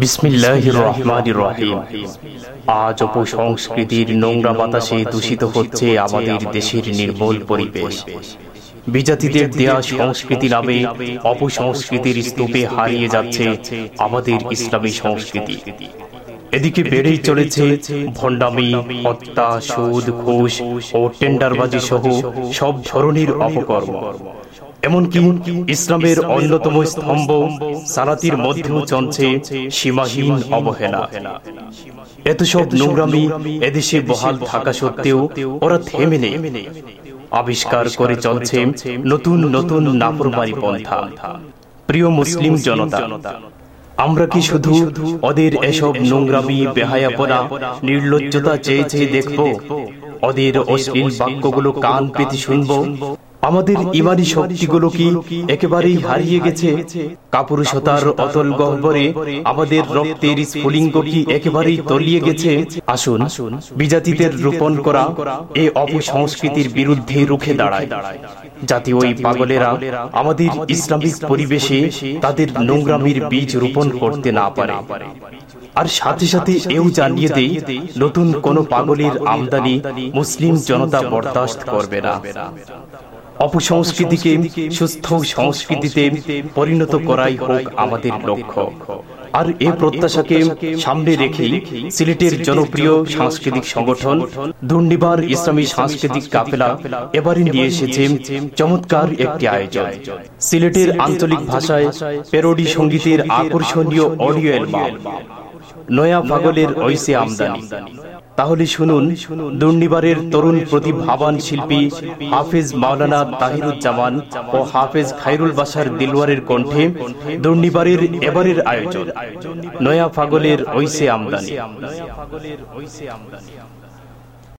বিসমিল্লাহ রহমান রহিম। আজ অপসংস্কৃতির নোংরা বাতাসে দূষিত হচ্ছে আমাদের দেশের নির্মল পরিবেশ। বিজাতিদের দেয়া সংস্কৃতি নামে অপসংস্কৃতির স্তূপে হারিয়ে যাচ্ছে আমাদের ইসলামী সংস্কৃতি। এদিকে বেড়েই চলেছে ভণ্ডামি, হত্যা, সুদ, ঘুষ ও টেন্ডারবাজি সহ সব ধরনের অপকর্ম। এমনকি ইসলামের অন্যতম স্তম্ভ সালাতির মধ্যেও চলছে সীমাহীন অবহেলা। এত সব নোংরামি এদেশে বহাল থাকা সত্ত্বেও ওরা থেমে নেই। আবিষ্কার করে চলছে নতুন নতুন নাফরমারি পন্থা। প্রিয় মুসলিম জনতা আমরা কি শুধু ওদের এসব নোংরামি বেহায়া বেহায়াপনা নির্লজ্জতা চেয়ে চেয়ে দেখব? ওদের অশ্লীল বাক্যগুলো কান পেতে শুনব? আমাদের ইমানি শক্তিগুলো কি একেবারেই হারিয়ে গেছে? কাপুরুষতার অতল গহ্বরে আমাদের রক্তের স্ফুলিঙ্গ কি একেবারেই তলিয়ে গেছে? আসুন বিজাতিদের রোপণ করা এ অপসংস্কৃতির বিরুদ্ধে রুখে দাঁড়ায়। যাতে ওই পাগলেরা আমাদের ইসলামিক পরিবেশে তাদের নোংরামির বীজ রোপণ করতে না পারে। আর সাথে সাথে এও জানিয়ে দেই নতুন কোন পাগলের আমদানি মুসলিম জনতা বরদাস্ত করবে না। অপসংস্কৃতিকে সুস্থ সংস্কৃতিতে পরিণত করাই হোক আমাদের লক্ষ্য। আর এ প্রত্যাশাকে সামনে রেখেই সিলেটের জনপ্রিয় সাংস্কৃতিক সংগঠন দুর্নিবার ইসলামী সাংস্কৃতিক কাফেলা এবারে নিয়ে এসেছে চমৎকার একটি আয়োজন। সিলেটের আঞ্চলিক ভাষায় পেরোডি সঙ্গীতের আকর্ষণীয় অডিও অ্যালবাম। নয়া পাগলের ঐসে আমদানি। তাহলে শুনুন, দুর্নিবারের তরুণ প্রতিভাবান শিল্পী হাফেজ মাওলানা তাহিরুজ্জামান ও হাফেজ খাইরুল বাসার দিলওয়ারের কণ্ঠে দুর্নিবারের এবারের আয়োজন। নয়া পাগলের ঐসে আমদানি।